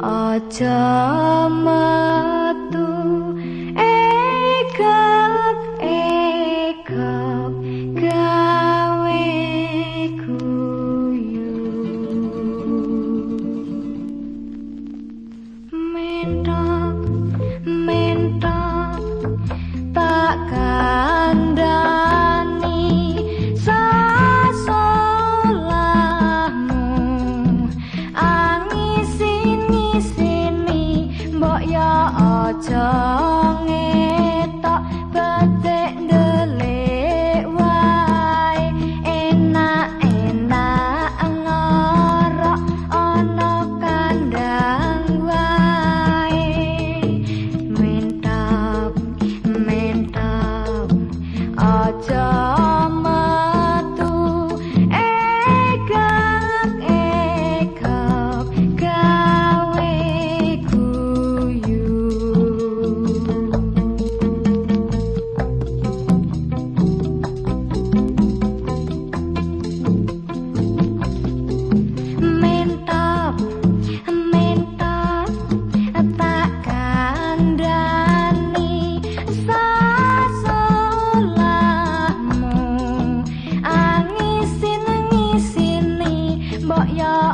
Aja mah Ajak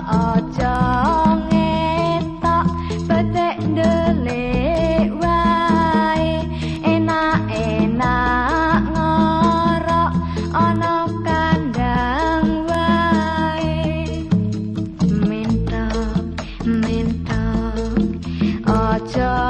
aja ngetok betek ndelik wae enak-enak ngorok ana kandang wae mentok mentok Ciao.